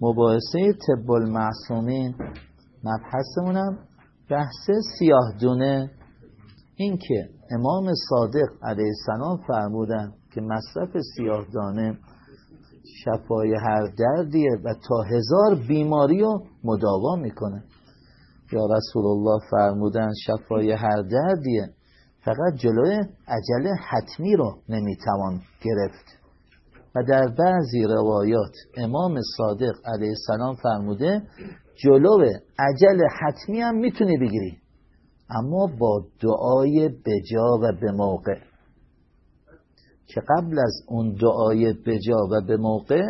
مباحثه طب المعصومین مبحثمونم بحث سیاه دونه. این که امام صادق علیه السلام فرمودن که مصرف سیاه دانه شفای هر دردیه و تا هزار بیماری رو مداوا می‌کنه. یا رسول الله فرمودن شفای هر دردیه فقط جلوی عجل حتمی رو نمی‌توان گرفت. در بعضی روایات امام صادق علیه السلام فرموده جلو عجل حتمی هم می‌تونی بگیری. اما با دعای بجا و به موقع. که قبل از اون دعای بجا و به موقع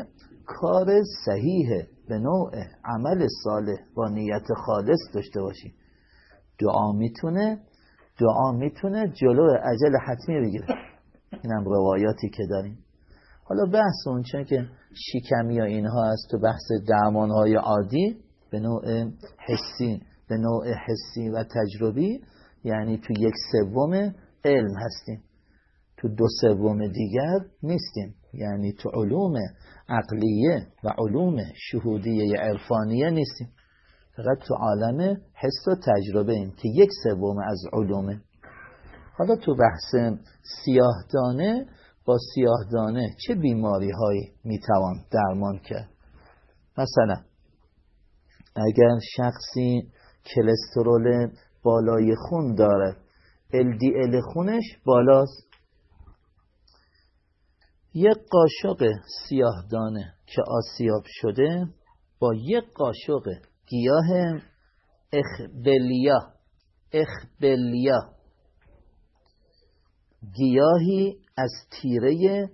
کار صحیح به نوع عمل صالح با نیت خالص داشته باشی. دعا می‌تونه دعا می‌تونه جلو عجل حتمی بگیره. اینم روایاتی که داریم. حالا بحث اون چون که شکمی یا اینها هست تو بحث درمان های عادی به نوع حسی به نوع حسی و تجربی یعنی تو یک سوم علم هستیم. تو دو سوم دیگر نیستیم. یعنی تو علوم عقلیه و علوم شهودیه عرفانیه نیستیم. فقط تو عالم حس و تجربه ایم که یک سوم از علومه. حالا تو بحث سیاهدانه با سیاهدانه چه بیماری هایی می‌توان درمان کرد؟ مثلا اگر شخصی کلسترول بالای خون دارد LDL خونش بالاست. یک قاشق سیاهدانه که آسیاب شده با یک قاشق گیاه اخبلیا اخبلیا. گیاهی از تیره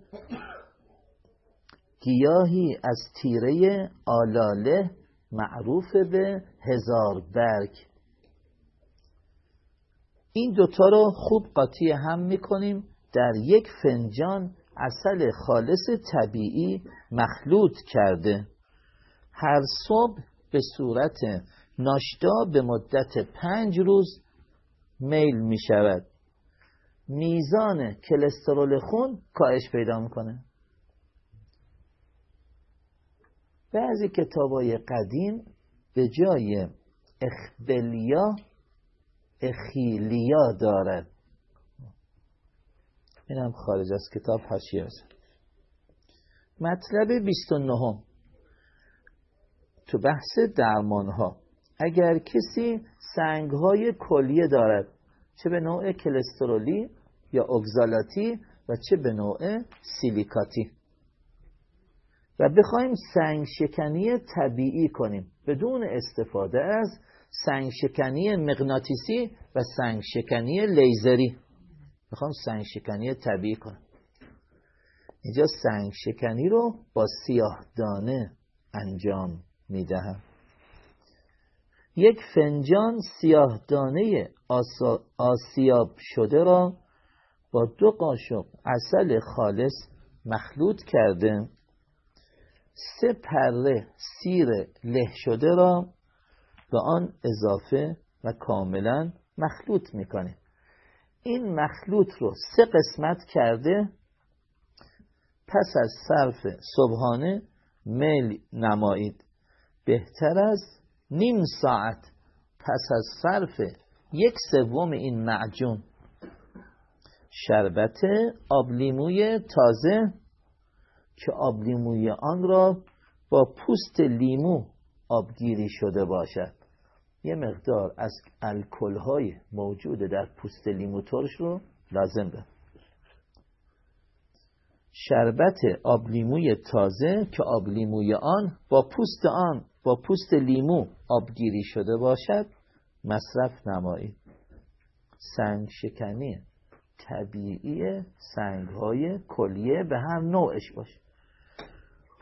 گیاهی از تیره آلاله معروف به هزار برگ. این دوتا رو خوب قاطی هم می‌کنیم در یک فنجان اصل خالص طبیعی مخلوط کرده. هر صبح به صورت ناشتا به مدت پنج روز میل می شود میزان کلسترول خون کاهش پیدا می‌کنه. بعضی کتابای قدیم به جای اخبلیا اخیلیا دارد اینم خارج از کتاب حاشیه است مطلب 29 تو بحث درمان ها اگر کسی سنگ های کلیه دارد چه به نوع کلسترولی یا اگزالاتی و چه به نوع سیلیکاتی. و بخوایم سنگ شکنی طبیعی کنیم. بدون استفاده از سنگ شکنی مغناطیسی و سنگ شکنی لیزری. می‌خوام سنگ شکنی طبیعی کنم. اینجا سنگ شکنی رو با سیاه دانه انجام می‌دهم. یک فنجان سیاه دانه آسیاب شده را با دو قاشق اصل خالص مخلوط کرده. سه پره سیر له شده را به آن اضافه و کاملا مخلوط می‌کنه. این مخلوط رو سه قسمت کرده. پس از صرف صبحانه میل نمایید. بهتر از نیم ساعت پس از صرف یک سوم این معجون. شربت آبلیموی تازه که آبلیموی آن را با پوست لیمو آبگیری شده باشد. یه مقدار از الکل های موجود در پوست لیمو ترش رو لازم دارد شربت آبلیموی تازه که آبلیموی آن با پوست آن با پوست لیمو آبگیری شده باشد مصرف نمایید سنگ شکنی طبیعی سنگ های کلیه به هر نوعش باشه.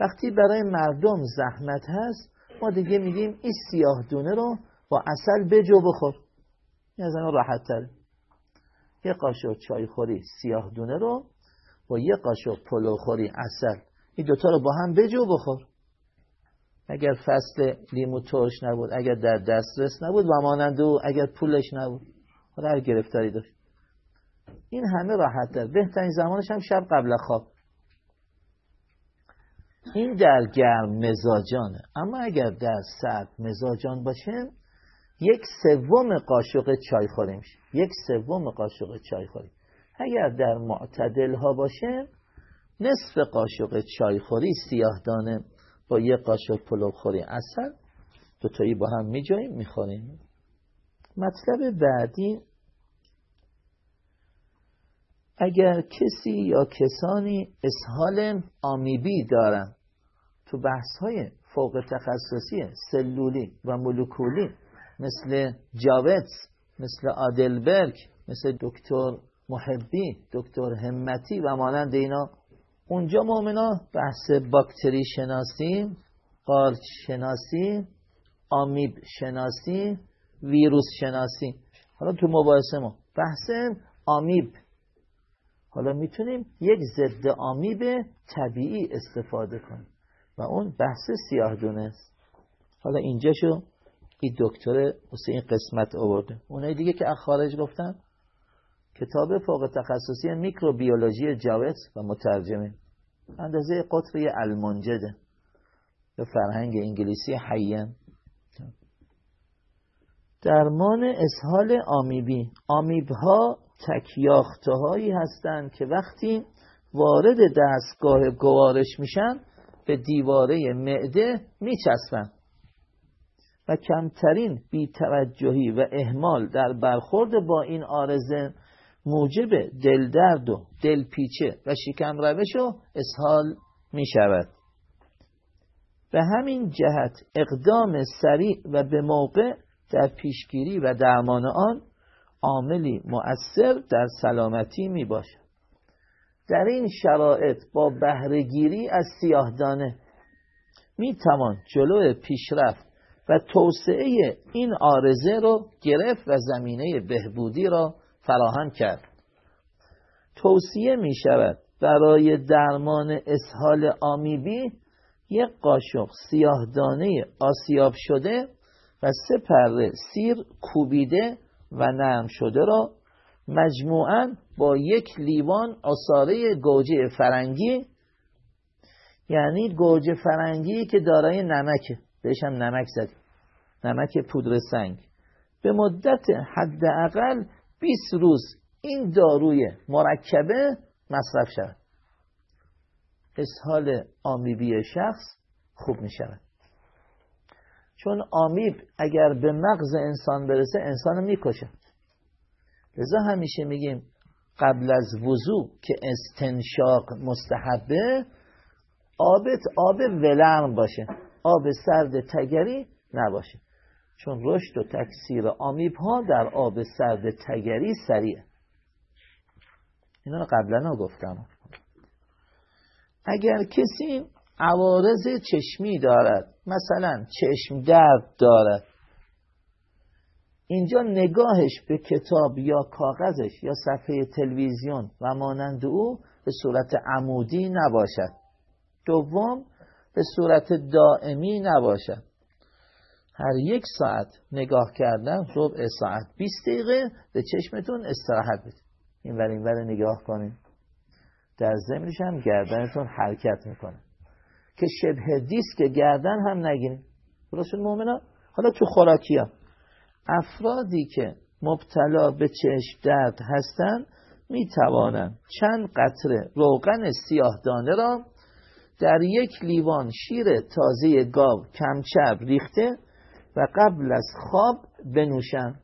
وقتی برای مردم زحمت هست ما دیگه میگیم این سیاه دونه رو با اصل بجو بخور. این از راحت تر یه قاشق چای خوری سیاه دونه رو با یه قاشق پلو خوری اصل این دوتا رو با هم بجو بخور. اگر فصل لیمو ترش نبود اگر در دسترس نبود و مانند او اگر پولش نبود. حالا هر گرفتاری داشت. این همه راحت در بهترین زمانش هم شب قبل خواب. این در گرم مزاجانه. اما اگر در سرد مزاجان باشه یک سوم قاشق چای خوری میشه. یک سوم قاشق چای خوری. اگر در معتدل ها باشه نصف قاشق چای خوری سیاه دانه یک قاشق پلو خوری. اصل دوتایی با هم میجاییم می‌خوریم. مطلب بعدی اگر کسی یا کسانی اسهال آمیبی دارن تو بحث های فوق تخصصی سلولی و مولکولی مثل جاوتس مثل آدلبرگ مثل دکتر محبی دکتر همتی و مانند اینا اونجا مؤمنا بحث باکتری شناسی قارچ شناسی آمیب شناسی ویروس شناسی. حالا تو مباحثه ما بحث آمیب. حالا می‌تونیم یک ضد آمیب طبیعی استفاده کنیم و اون بحث سیاه دونه است. حالا اینجا شو این دکتر این قسمت آورده. اونایی دیگه که خارج گفتن؟ کتاب فوق تخصصی میکروبیولوژی جاوت و مترجمه. اندازه قطری المنجده به فرهنگ انگلیسی حیان درمان اسهال آمیبی. آمیب ها تکیاخته هایی هستند که وقتی وارد دستگاه گوارش میشن به دیواره معده میچسبن. و کمترین بیتوجهی و اهمال در برخورد با این آرزه موجب دلدرد و دلپیچه و شکم روش و اسهال می شود به همین جهت اقدام سریع و به موقع در پیشگیری و درمان آن عاملی مؤثر در سلامتی می باشد در این شرایط با بهرهگیری از سیاهدانه می توان جلو پیشرفت و توسعه این آرزه را گرفت و زمینه بهبودی را فراهم کرد. توصیه می شود برای درمان اسهال آمیبی یک قاشق سیاهدانه آسیاب شده و سه پره سیر کوبیده و نرم شده را مجموعا با یک لیوان آساره گوجه فرنگی یعنی گوجه فرنگی که دارای نمکه بهش هم نمک زدیم نمک پودر سنگ. به مدت حداقل 20 روز این داروی مرکبه مصرف شود. اسهال آمیبی شخص خوب می شود چون آمیب اگر به مغز انسان برسه انسان می‌کشه. لذا همیشه میگیم قبل از وضوع که استنشاق مستحبه آبت آب ولرم باشه. آب سرد تگری نباشه. چون رشد و تکثیر آمیب ها در آب سرد تگری سریعه اینا رو قبلا گفتم. اگر کسی عوارض چشمی دارد مثلا چشم درد دارد اینجا نگاهش به کتاب یا کاغذش یا صفحه تلویزیون و مانند او به صورت عمودی نباشد. دوم به صورت دائمی نباشد. هر یک ساعت نگاه کردن ربع ساعت 20 دقیقه به چشمتون استراحت بدید این ور این ور نگاه کنید در زمینش هم گردنتون حرکت می‌کنه. که شبه دیسک گردن هم نگیریم درست مؤمنا حالا تو خوراکی ها افرادی که مبتلا به چشم درد هستند می توانند چند قطره روغن سیاه دانه را در یک لیوان شیر تازه گاو کمچب ریخته و قبل از خواب بنوشن.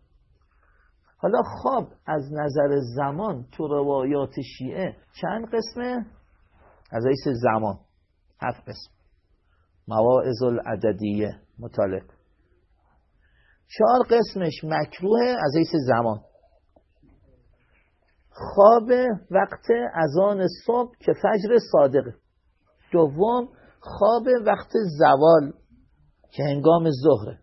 حالا خواب از نظر زمان تو روایات شیعه چند قسمه؟ از ایس زمان هفت قسم. مواعظ العددیه مطالب چهار قسمش مکروه از ایس زمان. خواب وقت اذان صبح که فجر صادقه دوم خواب وقت زوال که هنگام ظهره.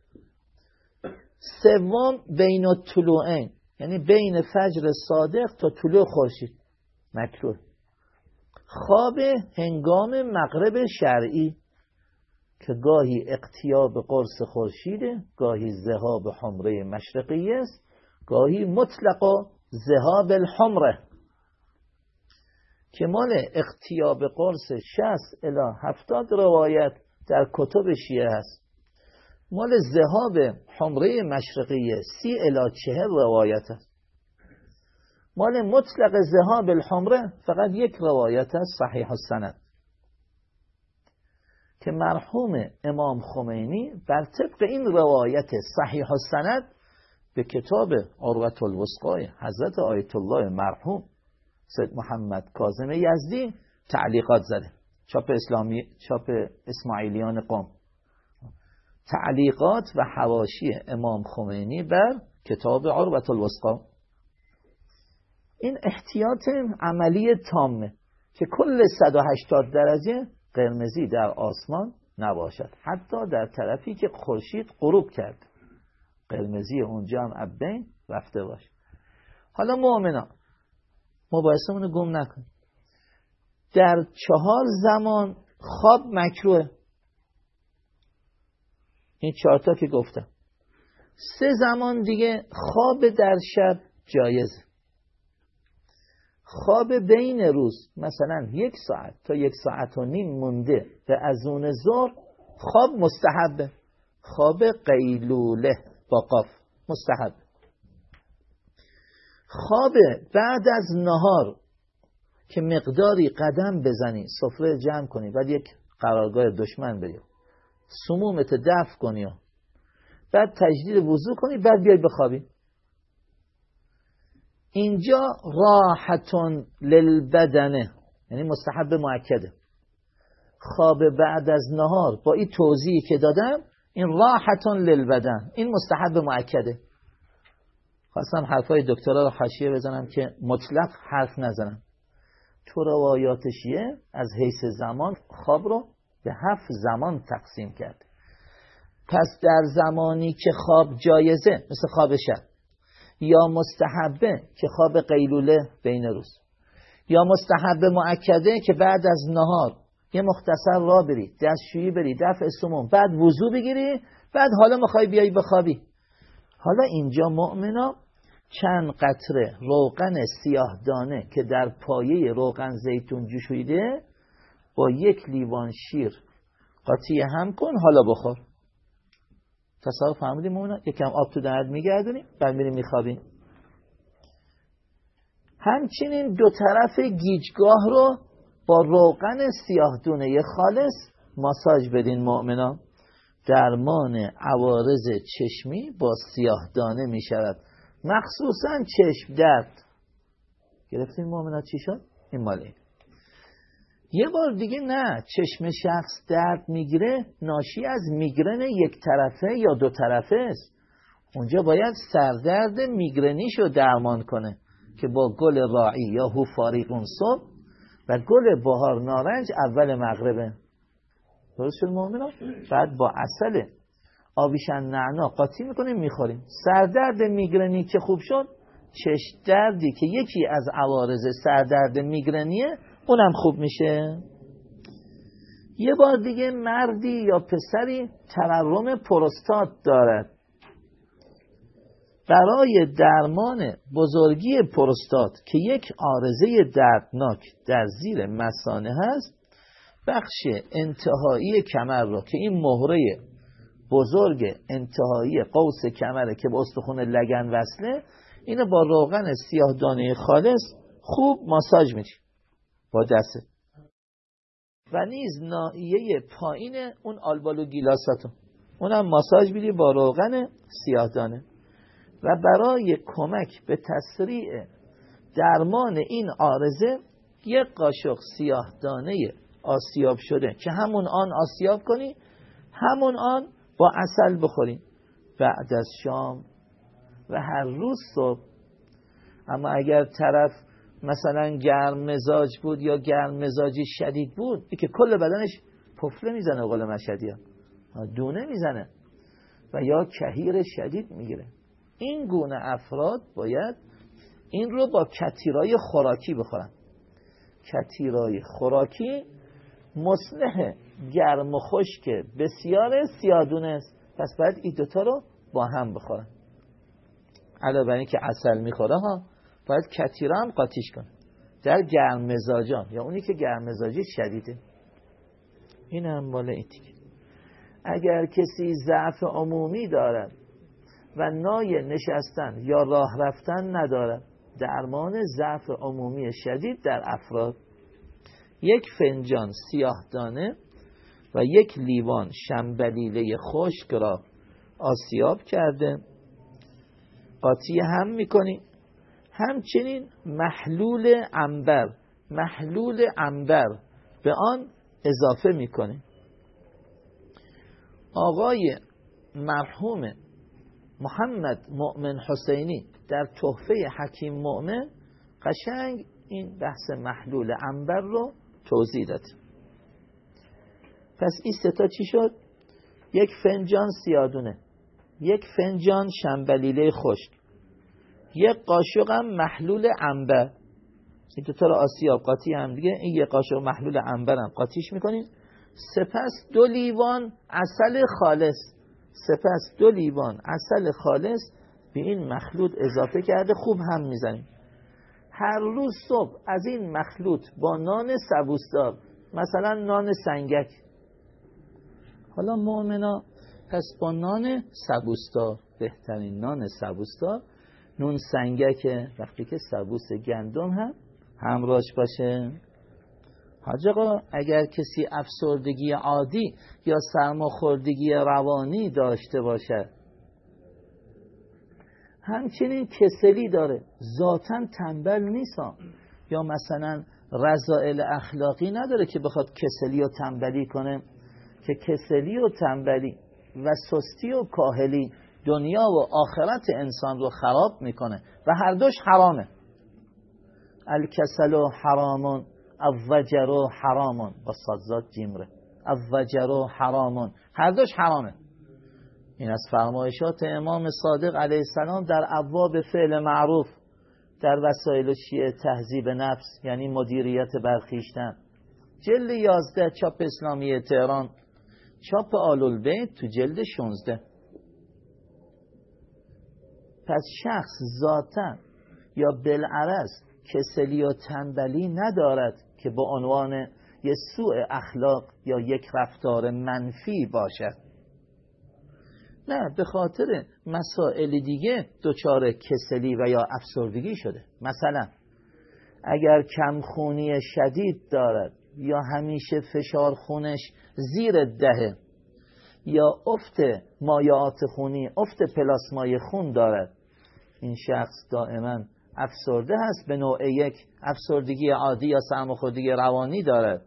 سوم بین طلوعین. یعنی بین فجر صادق تا طلوع خورشید. مکروه. خواب هنگام مغرب شرعی که گاهی اقتیاب قرص خورشیده گاهی ذهاب حمره مشرقی است گاهی مطلق ذهاب الحمره. که مال اقتیاب قرص 60 الی 70 روایت در کتب شیعه هست. مال ذهاب حمره مشرقی سی الی 40 روایت است. مال مطلق ذهاب الحمره فقط یک روایت است صحیح السند. که مرحوم امام خمینی بر طبق این روایت صحیح السند به کتاب عروت الوسقای حضرت آیت الله مرحوم سید محمد کاظم یزدی تعلیقات زده. چاپ اسلامی چاپ اسماعیلیان قوم. تعلیقات و حواشی امام خمینی بر کتاب عروت الوسقا این احتیاط عملی تامه که کل 180 درجه قرمزی در آسمان نباشد حتی در طرفی که خورشید غروب کرد. قرمزی اونجا هم ابین رفته باشه. حالا مؤمنا مباحثمون رو گم نکن. در چهار زمان خواب مکروه. این چهارتا که گفتم. سه زمان دیگه خواب در شب جایزه خواب بین روز مثلا یک ساعت تا یک ساعت و نیم مونده به از اون زور خواب مستحبه خواب قیلوله با قاف مستحب. خواب بعد از نهار که مقداری قدم بزنی سفره جمع کنی بعد یک قرارگاه دشمن بری. سمومت دفع کنی بعد تجدید وضو کنی بعد بیای بخوابی. اینجا راحتون للبدنه یعنی مستحب معکده خواب بعد از نهار با این توضیحی که دادم این راحتون للبدن این مستحب معکده خواستم حرفای دکترها رو حاشیه بزنم که مطلق حرف نزنم. تو روایات شیعه از حیث زمان خواب رو به هفت زمان تقسیم کرد. پس در زمانی که خواب جایزه مثل خواب شب یا مستحبه که خواب قیلوله بین روز یا مستحب معکده که بعد از نهار یه مختصر را بری دستشویی بری دفع سموم بعد وضو بگیری بعد حالا می‌خوای بیای بخوابی. حالا اینجا مؤمنا چند قطره روغن سیاه دانه که در پایه روغن زیتون جوشیده با یک لیوان شیر قاطی هم کن حالا بخور. تصور فهمیدیم مؤمنا یکم آب تو درد میگردونیم بعد میریم میخوابیم. همچنین دو طرف گیجگاه رو با روغن سیاه دونه خالص ماساژ بدین مؤمنا درمان عوارض چشمی با سیاه دانه می شود مخصوصا چشم درد. گرفتین مؤمنا چی شد؟ این مالی یه بار دیگه نه. چشم شخص درد می‌گیره ناشی از میگرن یک طرفه یا دو طرفه است. اونجا باید سردرد میگرنیش رو درمان کنه که با گل راعی یا هو فاریقون صبح و گل بهار نارنج اول مغربه. درست شد مؤمنان؟ بعد با اصل آبیشن نعنا قاطی می‌کنیم می‌خوریم. سردرد میگرنی که خوب شد؟ چشم دردی که یکی از عوارض سردرد میگرنیه اونم خوب میشه. یه بار دیگه مردی یا پسری تورم پروستات دارد. برای درمان بزرگی پروستات که یک آرزه دردناک در زیر مسانه هست بخش انتهایی کمر رو که این مهره بزرگ انتهایی قوس کمره که به استخون لگن وصله اینو با روغن سیاه دانه خالص خوب ماساژ میدی با دسته. و نیز ناحیه پایین اون آلبالو گیلاساتو اونم ماساژ بیدی با روغن سیاه دانه و برای کمک به تسریع درمان این آرزه یک قاشق سیاه دانه آسیاب شده که همون آن آسیاب کنی همون آن با اصل بخوریم. بعد از شام و هر روز صبح. اما اگر طرف مثلا گرم مزاج بود یا گرم مزاجی شدید بود که کل بدنش پفله می‌زنه قول مشدی ها. دونه می‌زنه. و یا کهیر شدید می‌گیره. این گونه افراد باید این رو با کتیرای خوراکی بخورن. کتیرای خوراکی مصلح گرم و خشک بسیار سیادونه است. پس باید این دوتا رو با هم بخورن. علاوه بر که اصل می‌خوره ها باید کتیرا هم قاطیش کنه. در گرم مزاجان یا اونی که گرم مزاجی شدیده. این هم مال ایتیک اگر کسی ضعف عمومی دارد و نای نشستن یا راه رفتن ندارد درمان ضعف عمومی شدید در افراد. یک فنجان سیاه دانه و یک لیوان شنبلیله خشک را آسیاب کرده. قاطی هم می‌کنیم همچنین محلول انبر محلول انبر به آن اضافه می‌کنیم آقای مرحوم محمد مؤمن حسینی در تحفه حکیم مؤمن قشنگ این بحث محلول انبر رو توضیح داد پس این ستا چی شد؟ یک فنجان سیادونه یک فنجان شنبلیله خشک. یک قاشق هم محلول انبر این دوتا رو آسیاب قاطی هم دیگه. این یک قاشق محلول انبر هم. قاطیش می‌کنیم. سپس دو لیوان اصل خالص. سپس دو لیوان اصل خالص به این مخلوط اضافه کرده. خوب هم می‌زنیم. هر روز صبح از این مخلوط با نان سبوسدار مثلا نان سنگک. حالا مؤمنا پس با نان سبوسدار بهترین نان سبوسدار نون سنگک وقتی که سبوس گندم هم همراهش باشه. حاج اگر کسی افسردگی عادی یا سرماخوردگی روانی داشته باشد همچنین کسلی داره. ذاتا تنبل نیست یا مثلا رضائل اخلاقی نداره که بخواد کسلی و تنبلی کنه که کسلی و تنبلی و سستی و کاهلی دنیا و آخرت انسان رو خراب می‌کنه و هر دوش حرامه. الکسل و حرامون الضجر و حرامون. با صدزاد جیمره. الضجر و حرامون. هر دوش حرامه. این از فرمایشات امام صادق علیه السلام در ابواب فعل معروف در وسایل شیعه تهذیب نفس یعنی مدیریت برخیشتن. جلد یازده چاپ اسلامی تهران. چاپ آلول بیت تو جلد 16 پس شخص ذاتا یا بالعرض کسلی و تنبلی ندارد که به عنوان یه سوء اخلاق یا یک رفتار منفی باشد. نه به خاطر مسائل دیگه دچار کسلی و یا افسردگی شده. مثلا اگر کمخونی شدید دارد یا همیشه فشار خونش زیر دهه یا افت مایعات خونی افت پلاسمای خون دارد این شخص دائما افسرده هست به نوع یک افسردگی عادی یا سرماخوردگی روانی دارد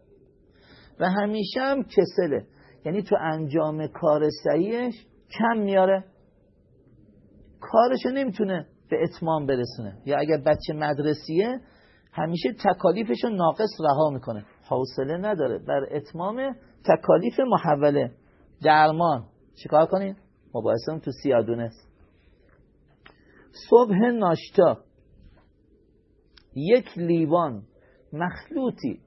و همیشه هم کسله. یعنی تو انجام کار صحیحش کم میاره. کارشو نمی‌تونه به اتمام برسونه. یا اگر بچه مدرسیه همیشه تکالیفشو ناقص رها می‌کنه. حوصله نداره. بر اتمام تکالیف محوله. درمان. چیکار کنین؟ مباحثه تو سیادونه صبح ناشتا. یک لیوان مخلوطی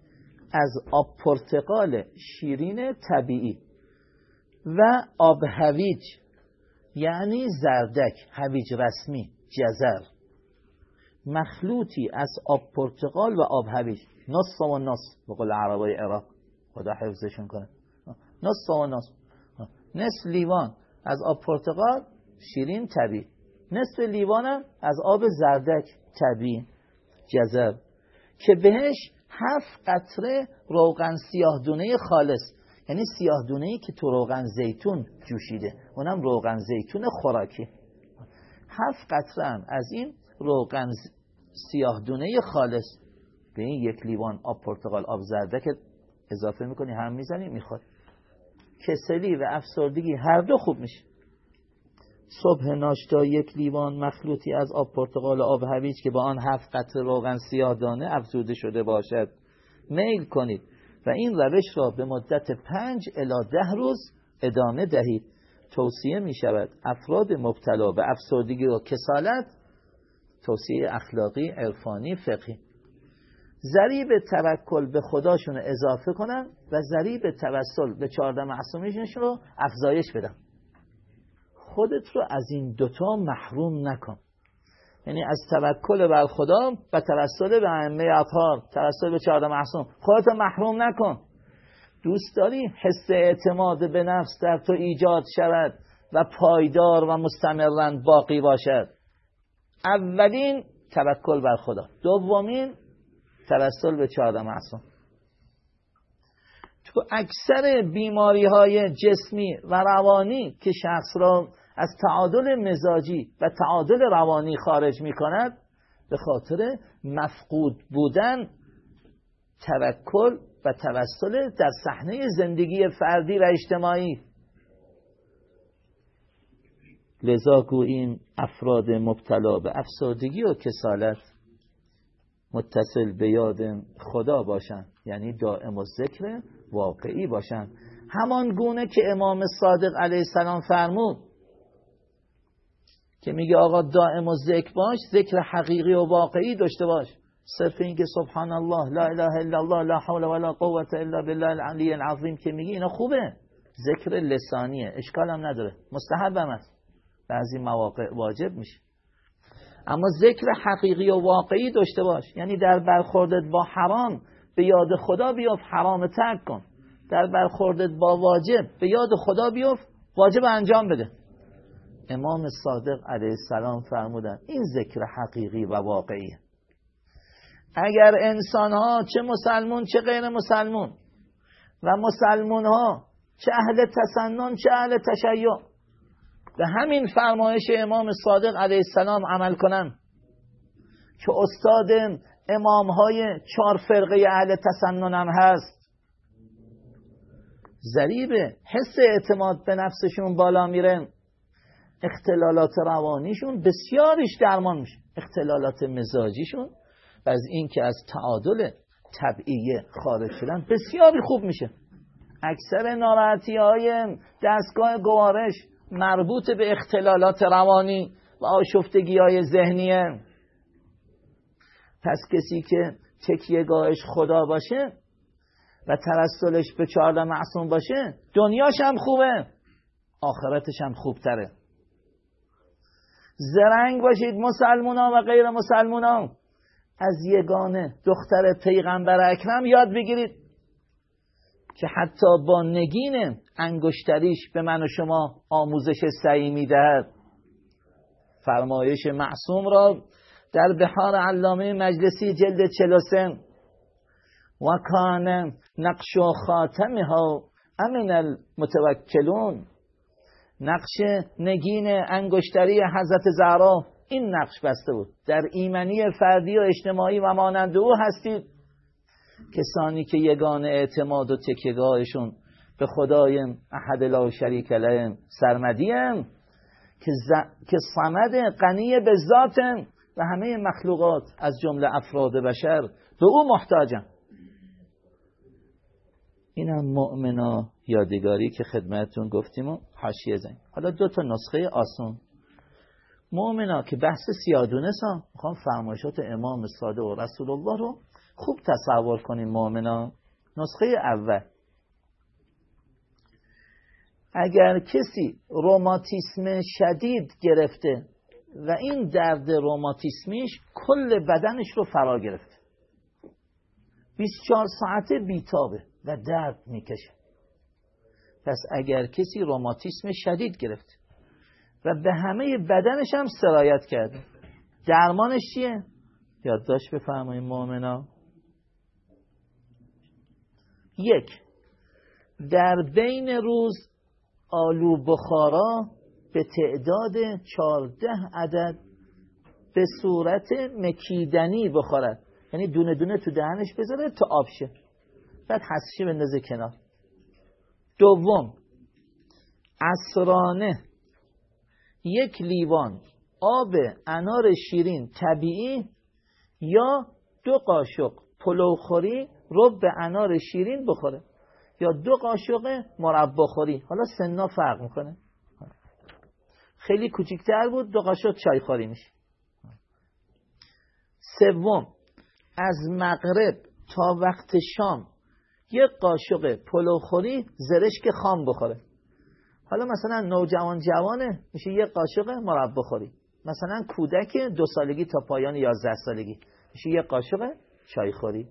از آب پرتقال شیرین طبیعی و آب هویج یعنی زردک هویج رسمی جزر. مخلوطی از آب پرتقال و آب هویج. نص و نص به قول عربای عراق. خدا حفظشون کنه. نص و نص نصف لیوان از آب پرتقال شیرین طبیعی. نصف لیوانم از آب زردک طبیعی جزر که بهش هفت قطره روغن سیاه دونه خالص یعنی سیاه دونه ای که تو روغن زیتون جوشیده. اونم روغن زیتون خوراکی. هفت قطره هم از این روغن سیاه دونه خالص. به این یک لیوان آب پرتقال آب زرده که اضافه می‌کنی هم می‌زنی می‌خواد کسلی و افسردگی هر دو خوب میشه. صبح ناشتا یک لیوان مخلوطی از آب پرتقال و آب هویج که با آن هفت قطره روغن سیاه دانه افزوده شده باشد. میل کنید و این روش را به مدت پنج الا ده روز ادامه دهید. توصیه می شود افراد مبتلا به افسردگی و کسالت توصیه اخلاقی عرفانی فقهی. ذریب توکل به خداشون اضافه کنن و ذریب توسل به چهارده معصومیشون رو افزایش بدن. خودت رو از این دوتا محروم نکن. یعنی از توکل بر خدا و توسل به ائمه اطهار توسل به چهارده معصوم خودت محروم نکن. دوست داری حس اعتماد به نفس در تو ایجاد شود و پایدار و مستمرا باقی باشد؟ اولین توکل بر خدا. دومین توسل به چهارده معصوم. تو اکثر بیماری های جسمی و روانی که شخص را از تعادل مزاجی و تعادل روانی خارج می کند به خاطر مفقود بودن توکل و توسل در صحنه زندگی فردی و اجتماعی. لذا گوییم افراد مبتلا به افسردگی و کسالت متصل به یاد خدا باشند یعنی دائم و ذکر واقعی باشند همان گونه که امام صادق علیه السلام فرمود که میگه آقا دائم و ذکر باش ذکر حقیقی و واقعی داشته باش. صرف اینکه سبحان الله لا اله الا الله لا حول ولا قوة الا بالله العلی العظیم که میگی اینا خوبه. ذکر لسانیه اشکال هم نداره. مستحب هم است. بعضی مواقع واجب میشه. اما ذکر حقیقی و واقعی داشته باش. یعنی در برخوردت با حرام به یاد خدا بیفت حرام ترک کن. در برخوردت با واجب به یاد خدا بیفت واجب انجام بده. امام صادق علیه السلام فرمودن این ذکر حقیقی و واقعیه اگر انسان ها چه مسلمون چه غیر مسلمون و مسلمون ها چه اهل تسنن چه اهل تشیع به همین فرمایش امام صادق علیه السلام عمل کنن که استاد امام های چهار فرقه اهل تسنن هم هست. ذریب حس اعتماد به نفسشون بالا میره. اختلالات روانیشون بسیاریش درمان میشه. اختلالات مزاجیشون و از اینکه از تعادل طبعیه خارج شدن بسیاری خوب میشه. اکثر ناراحتی های دستگاه گوارش مربوط به اختلالات روانی و آشفتگی های ذهنیه پس کسی که تکیهگاهش خدا باشه و توسلش به چهارده معصوم باشه دنیاش هم خوبه آخرتش هم خوبتره. زرنگ باشید مسلمونا و غیر مسلمونا. از یگانه دختر پیغمبر اکرم یاد بگیرید که حتی با نگین انگشتریش به من و شما آموزش سعی می‌دهد. فرمایش معصوم را در بحار علامه مجلسی جلد چلوسن و کان نقش و خاتمها امن المتوکلون. نقش نگین انگشتری حضرت زهرا. این نقش بسته بود. در ایمنی فردی و اجتماعی و مانند او هستید. کسانی که یگان اعتماد و تکیگاهشون به خدای احد لا شریک له سرمدیم که, ز... که صمد غنی به ذاتن و همه مخلوقات از جمله افراد بشر به او محتاجن این هم مؤمنا یادگاری که خدمتون گفتیم و حاشیه زنگ. حالا دو تا نسخه آسون. مؤمنا که بحث سیادونه سا می‌خوام فرمایشات امام صادق و رسول الله رو خوب تصور کنیم مؤمنا نسخه اول. اگر کسی روماتیسم شدید گرفته و این درد روماتیسمیش کل بدنش رو فرا گرفته. 24 ساعته بیتابه. و درد می‌کشه. پس اگر کسی روماتیسم شدید گرفته و به همه بدنش هم سرایت کرده درمانش چیه؟ یادداشت بفرمایید مؤمنا. یک در بین روز آلو بخارا به تعداد چارده عدد به صورت مکیدنی بخورد. یعنی دونه دونه تو دهنش بذاره تا آب شه. بعد حسشی بندازه کنار. دوم اسرانه یک لیوان آب انار شیرین طبیعی یا دو قاشق پلوخوری رب انار شیرین بخوره. یا دو قاشق مربا خوری. حالا سنا فرق می‌کنه. خیلی کوچیکتر بود دو قاشق چای خوری میشه. سوم از مغرب تا وقت شام یک قاشق پلوخوری زرشک خام بخوره. حالا مثلا نوجوان جوانه میشه یک قاشق مربا خوری مثلا کودک دو سالگی تا پایان یازده سالگی میشه یک قاشق چای خوری.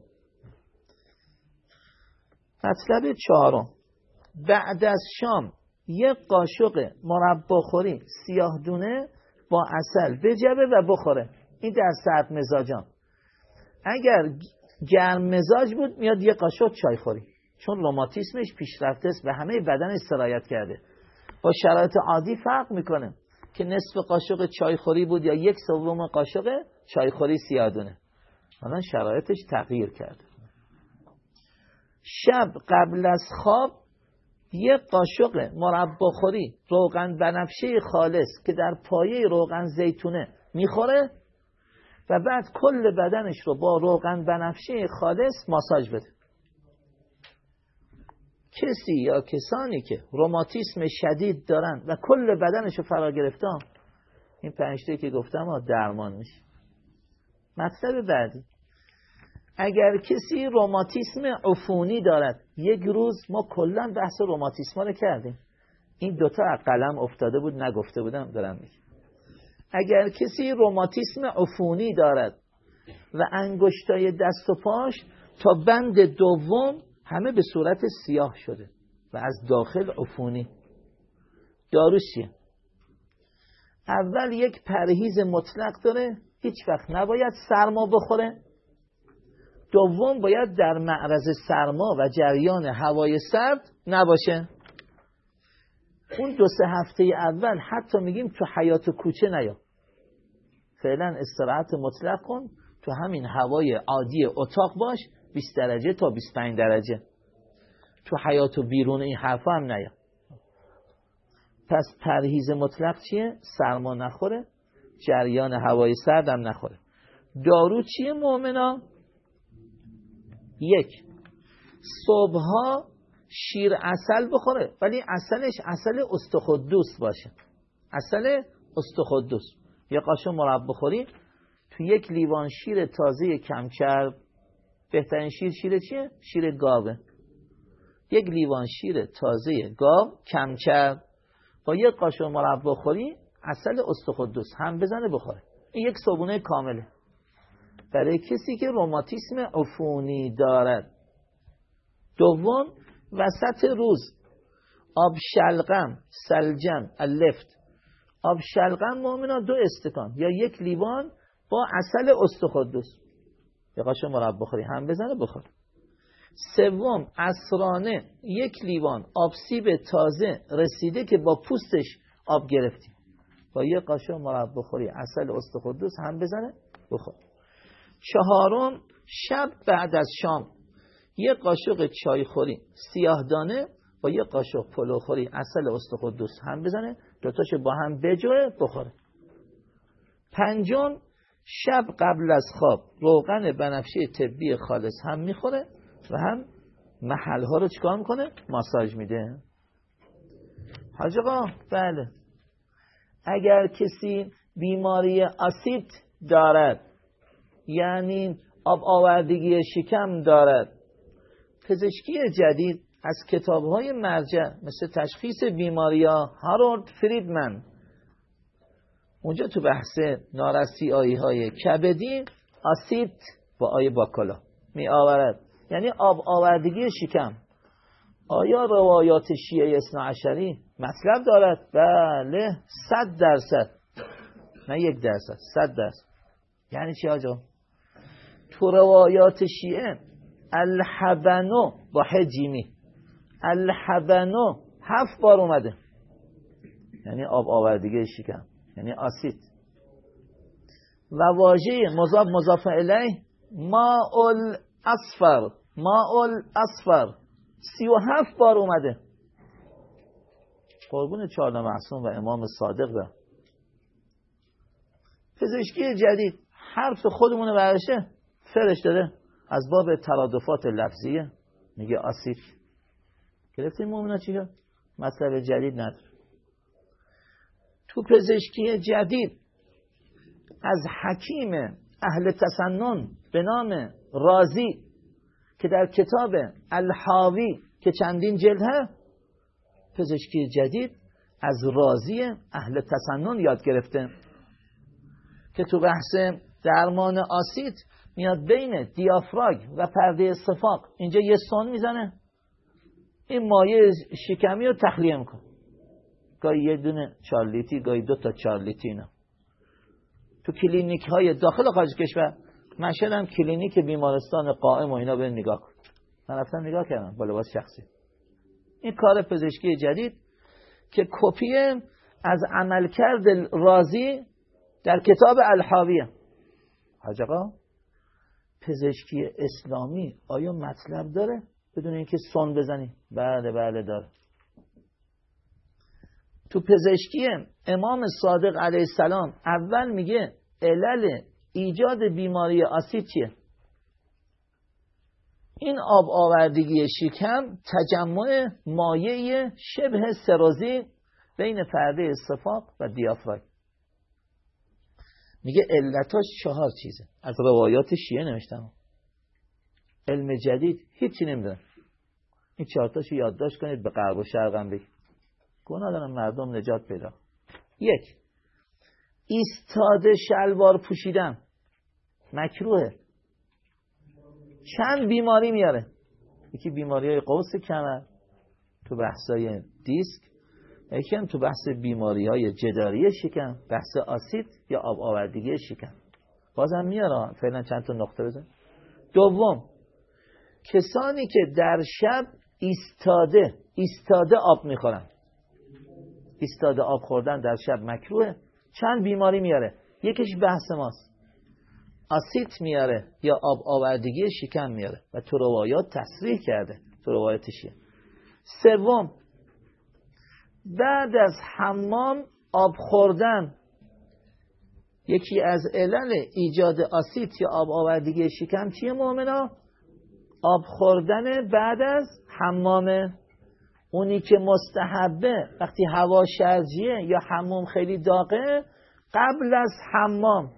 مطلب چهارم. بعد از شام یک قاشق مربا خوری سیاه دونه با اصل بجبه و بخوره. این در سرد مزاجان اگر گرم مزاج بود میاد یه قاشق چای خوری. چون روماتیسمش پیشرفته است و همه بدن سرایت کرده. با شرایط عادی فرق می‌کنه که نصف قاشق چایخوری بود یا یک سوم قاشق چایخوری سیادونه. حالا شرایطش تغییر کرده. شب قبل از خواب یک قاشق مرباخوری روغن بنفشه خالص که در پایه روغن زیتونه می‌خوره. و بعد کل بدنش رو با روغن بنفشه خالص ماساژ بده. کسی یا کسانی که روماتیسم شدید دارن و کل بدنش رو فرا گرفتن این پنجته که گفتم ها درمان میشه. مطلب بعدی. اگر کسی روماتیسم عفونی دارد یک روز ما کلا بحث روماتیسم رو کردیم. این دوتا قلم افتاده بود نگفته بودم دارم میگم. اگر کسی روماتیسم عفونی دارد و انگشتای دست و پاش تا بند دوم همه به صورت سیاه شده و از داخل عفونی. داروش چیه؟ اول یک پرهیز مطلق داره هیچ وقت نباید سرما بخوره. دوم باید در معرض سرما و جریان هوای سرد نباشه. اون دو سه هفته اول حتی میگیم تو حیات کوچه نیا. فعلا استراحت مطلق کن تو همین هوای عادی اتاق باش 20 درجه تا 25 درجه. تو حیات و بیرون این حرفا هم نیا. پس پرهیز مطلق چیه؟ سرما نخوره جریان هوای سرد هم نخوره. دارو چیه مؤمنا؟ یک. صبحها شیر اصل بخوره. ولی اصلش اصل استخدوس باشه. اصل استخدوس. یه قاشق مرب بخوری تو یک لیوان شیر تازه کمچرب. بهترین شیر شیر چیه؟ شیر گاوه. یک لیوان شیر تازه گاو کمچر با یک قاشق مربا خوری اصل استخدوس هم بزنه بخوره. این یک صابونه کامله. برای کسی که روماتیسم عفونی دارد. دوم وسط روز. آب شلغم سلجم اللفت آب شلغم مؤمنا دو استکان. یا یک لیوان با اصل استخدوس. یه قاشق مربا بخوری. هم بزنه بخور. سوم اسرانه یک لیوان آب سیب تازه رسیده که با پوستش آب گرفتیم با یه قاشق مربا بخوری. اصل استخدوس هم بزنه بخور. چهارم شب بعد از شام. یه قاشق چای خوری سیاه دانه با یه قاشق پلو خوری اصل استخدوس هم بزنه دوتاش با هم بجوه بخوره. پنجم شب قبل از خواب روغن بنفشه طبی خالص هم می‌خوره و هم محل ها رو چکار می‌کنه؟ ماساژ میده. حاج آقا بله. اگر کسی بیماری اسید دارد یعنی آب آوردگی شکم دارد پزشکی جدید از کتاب های مرجع مثل تشخیص بیماری ها هارولد فریدمن اونجا تو بحث نارسی آیی های کبدی آسید با آی باکلا می آورد یعنی آب آوردگی شکم آیا روایات شیعه اسنا عشری مطلب دارد؟ بله صد درصد نه یک درصد صد درصد یعنی چی آجا؟ تو روایات شیعه الحبنو با حجیمی الحبنو هفت بار اومده. یعنی آب آوردگی شکم. یعنی آسید. و واژه مضاف مضاف الیه ماء اصفر. ماء اصفر. سی و هفت بار اومده. قربون چهار معصوم و امام صادق ده پزشکی جدید. حرف خودمونه برشه فرش داره از باب ترادفات لفظیه میگه آسید گرفتیم مومنا چی مطلب جدید نداره. تو پزشکی جدید از حکیم اهل تسنن به نام رازی که در کتاب الحاوی که چندین جلد هست پزشکی جدید از رازی اهل تسنن یاد گرفته. که تو بحث درمان آسید میاد بین دیافراگ و پرده صفاق اینجا یه سون می‌زنه. این مایه شکمی رو تخلیه می‌کنه. گاهی یه دونه چارلیتی گاهی دو تا چارلیتی اینا. تو کلینیک های داخل خارج کشور من شدم کلینیک بیمارستان قائم و اینا به نگاه کن. من رفتم نگاه کردم با لباس شخصی. این کار پزشکی جدید که کپی از عملکرد رازی در کتاب الحاویه. حاج پزشکی اسلامی آیا مطلب داره؟ بدون اینکه سون بزنی. بله بله داره. تو پزشکی امام صادق علیه السلام اول میگه علل ایجاد بیماری آسید چیه؟ این آب آوردگی شکم تجمع مایه شبه سرازی بین پرده صفاق و دیافراگ میگه علتاش چهار چیزه. از روایات شیعه نوشتم. علم جدید هیچی نمی‌دونم این چهارتاشو یادداشت کنید به غرب و شرقم بگید. گناه دارم مردم نجات پیدا. یک. ایستاده شلوار پوشیدن. مکروه. چند بیماری میاره؟ یکی بیماری های قوس کمر تو بحثای دیسک. یکی هم تو بحث بیماری های جداری شکم بحث آسید یا آب آوردگی شکم. بازم میاره فعلا چند تا نقطه بزن. دوم کسانی که در شب ایستاده ایستاده آب می‌خورن. ایستاده آب خوردن در شب مکروه. چند بیماری میاره؟ یکیش بحث ماست. آسیت میاره یا آب آوردگی شکم میاره و تو روایات تصریح کرده. تو روایاتشیه سوم بعد از حمام آب خوردن. یکی از علل ایجاد آسیت یا آب آوردگی شکم چیه مؤمنا آب خوردن بعد از حمامه اونی که مستحبه وقتی هوا شرجیه یا حموم خیلی داغه قبل از حمام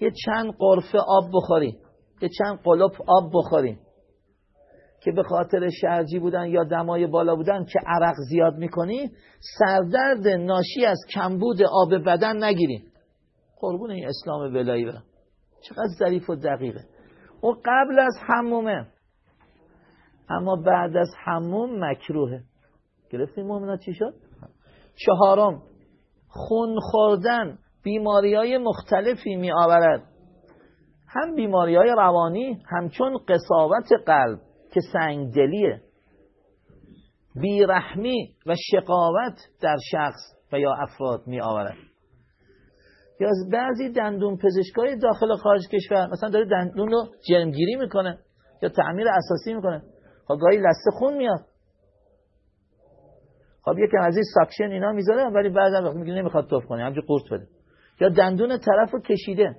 یه چند قرفه آب بخوری یه چند قلوب آب بخوری که به خاطر شرجی بودن یا دمای بالا بودن که عرق زیاد می‌کنی سردرد ناشی از کمبود آب بدن نگیری. قربون این اسلام ولایی برم. چقدر ظریف و دقیقه. او قبل از حمومه. اما بعد از حموم مکروهه. گرفتیم مومنا چی شد؟ چهارم. خون خوردن بیماری های مختلفی می آورد هم بیماری های روانی همچون قصاوت قلب. که سنگدلیه. بیرحمی و شقاوت در شخص و یا افراد می آورد یا از بعضی دندون پزشکای داخل خارج کشور مثلا داره دندون رو جرمگیری می‌کنه یا تعمیر اساسی می‌کنه. خب گاهی لسته خون میاد. خب یکم از این ساکشن اینا می‌ذاره ولی بعدا میگه نمی‌خواد توف کنه همینجوری قورت بده. یا دندون طرف رو کشیده.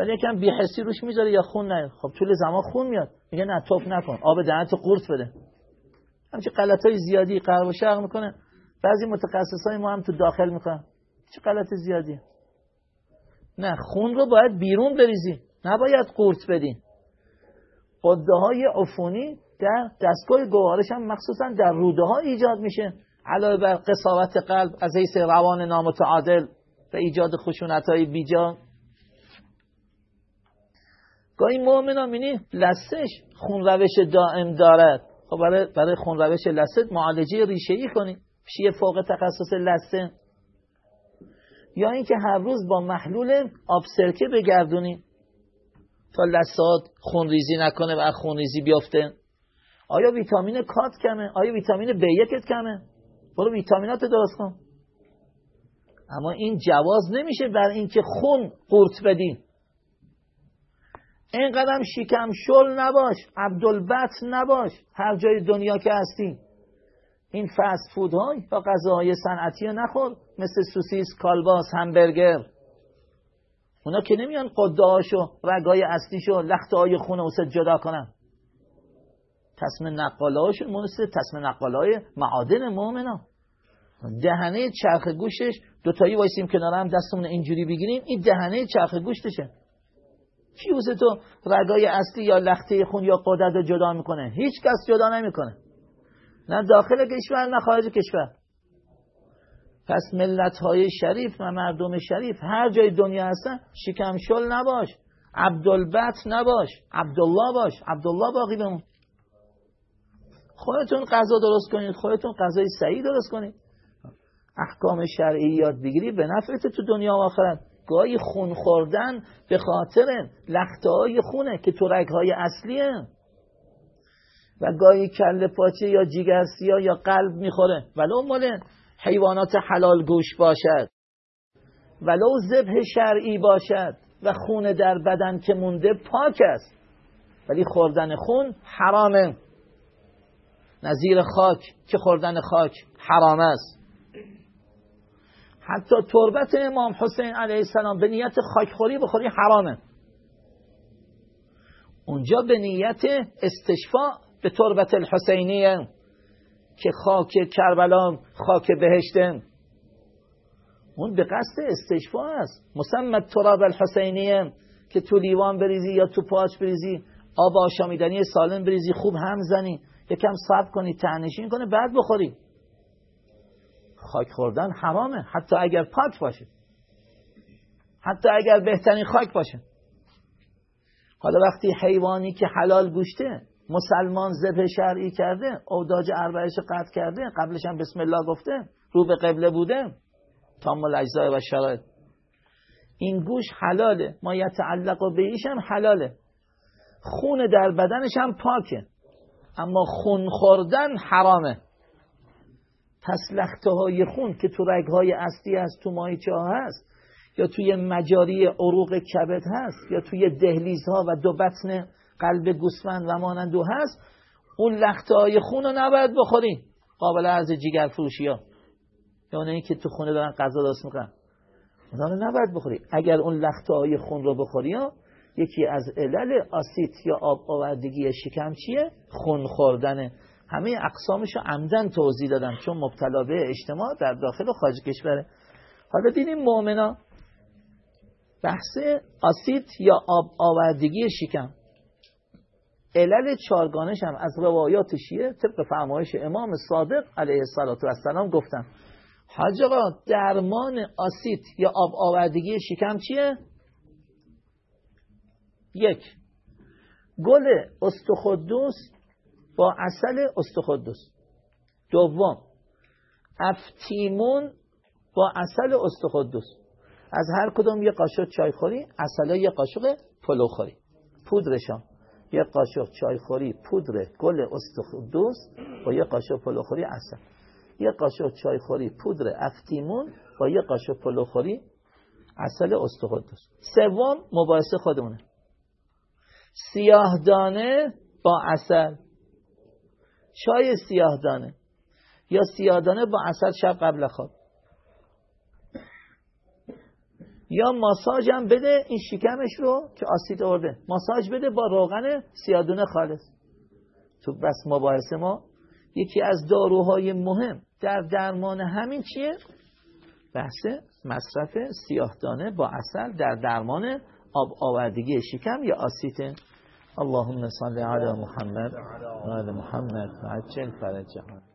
ولی یکم بیحسی روش می‌ذاره یا خون نه خب طول زمان خون میاد. میگه نه توف نکن. آب دهنتو قورت بده. همچه های زیادی قرب و شرق می‌کنه. بعضی های ما هم تو داخل می‌کنن چه غلط زیادی؟ نه خون رو باید بیرون بریزی. نباید قورت بدین. قده های عفونی در دستگاه گوارش هم مخصوصا در روده ها ایجاد میشه. علاوه بر قصاوت قلب از حیث روان نامتعادل و ایجاد خشونت های بیجا. گاهی مؤمن آمینی لستش خون روش دائم دارد خب برای, برای خون روش لست معالجه ریشه ای کنی. پیش فوق تخصص لسته یا اینکه هر روز با محلول آب سرکه بگردونی. تا لسات خونریزی نکنه و خونریزی بیفته آیا ویتامین کات کمه؟ آیا ویتامین ب یکت کمه؟ برو ویتامینات درست کن. اما این جواز نمیشه بر اینکه خون قورت بدی. اینقدر شکم شل نباش عبدالبت نباش هر جای دنیا که هستی. این فست فود های یا غذاهای صنعتی نخور مثل سوسیس کالباس همبرگر. اونا که نمیان قده هاشو رگای اصلیشو لخته های خون اوست جدا کنن. تصمیم نقاله هاشون مثل تصمیم نقاله های معادن مؤمنا دهنه چرخ گوشش دوتایی وایسیم کنار هم دستمون اینجوری بگیریم این دهنه چرخ گوشتشه. کیوز تو رگای اصلی یا لخته خون یا قدرت رو جدا می‌کنه. هیچ کس جدا نمی‌کنه. نه داخل کشور نه خارج کشور. پس ملت های شریف و مردم شریف هر جای دنیا هستن شکم شل نباش. عبدالبت نباش. عبدالله باش. عبدالله باقی بمون. خودتون غذا درست کنید خودتون غذای سعی درست کنید. احکام شرعی یاد بگیری به نفعت تو دنیا و آخرت. گاهی خون خوردن به خاطر لخته های خونه که تو های اصلیه و گاهی کل پاچه یا جیگر یا قلب می‌خوره. ولو مال حیوانات حلال گوش باشد. ولو ذبح شرعی باشد. و خون در بدن که مونده پاک است. ولی خوردن خون حرامه. نظیر خاک که خوردن خاک حرام است. حتی تربت امام حسین علیه السلام به نیت خاکخوری بخوری حرامه. اونجا به نیت استشفاء به تربت الحسینیه که خاک کربلا خاک بهشته اون به قصد استشفاء است. مسمت تراب الحسینیه که تو لیوان بریزی یا تو پاچ بریزی آب آشامیدنی سالم بریزی خوب هم زنی. یکم صبر کنی تنشین کنه بعد بخوری. خاک خوردن حرامه. حتی اگر پاک باشه. حتی اگر بهترین خاک باشه. حالا وقتی حیوانی که حلال گوشته مسلمان ذبح شرعی کرده اوداج اربعش قطع کرده قبلش هم بسم الله گفته رو به قبله بوده تام الاجزای و شرایط این گوش حلاله. ما یتعلق و بهیش هم حلاله. خون در بدنش هم پاکه. اما خون خوردن حرامه. پس لخته های خون که تو رگ های اصلی هست تو مایچه ها هست؟ یا توی مجاری عروق کبد هست؟ یا توی دهلیزها و دو بطن قلب گوسفند و مانند دو هست؟ اون لخته های خون رو نباید بخوری قابل از جگر فروشی ها. یا اونایی که تو خونه دارن غذا درست می‌کنن نباید بخوری اگر اون لخته های خون رو بخوری ها یکی از علل آسیت یا آب آوردگی شکم چیه؟ خون خوردنه همه اقسامش رو عمدن توضیح دادم چون مبتلا به اجتماع در داخل و خارج کشوره حالا دیدیم مؤمنا بحث آسیت یا آب آوردگی شکم. علل چارگانش هم از روایات شیعه طبق فرمایش امام صادق علیه السلام گفتم حاج آقا درمان آسیت یا آب آوردگی شکم چیه؟ یک گل اسطوخودوس با عسل اسطوخودوس. دوم افتیمون با عسل اسطوخودوس. از هر کدوم یه قاشق چای خوری اصلا یه قاشق پلو خوری. پودرشان. یه قاشق چای خوری پودر گل اسطوخودوس با یه قاشق پلو خوری عسل یه قاشق چای خوری پودر افتیمون با یه قاشق پلو خوری اصل استخدوس. سوم مباحثه خودمونه. سیاه دانه با اصل چای سیاه دانه یا سیاه دانه با اصل شب قبل خواب. یا ماساژ هم بده این شکمش رو که آسید آورده. ماساژ بده با روغن سیادونه خالص. تو بس مباحث ما یکی از داروهای مهم در درمان همین چیه؟ بحث مصرف سیاهدانه با اصل در درمان آب آوردگی شکم یا آسیت اللهم صل علی محمد و علی محمد و عجل فرجهم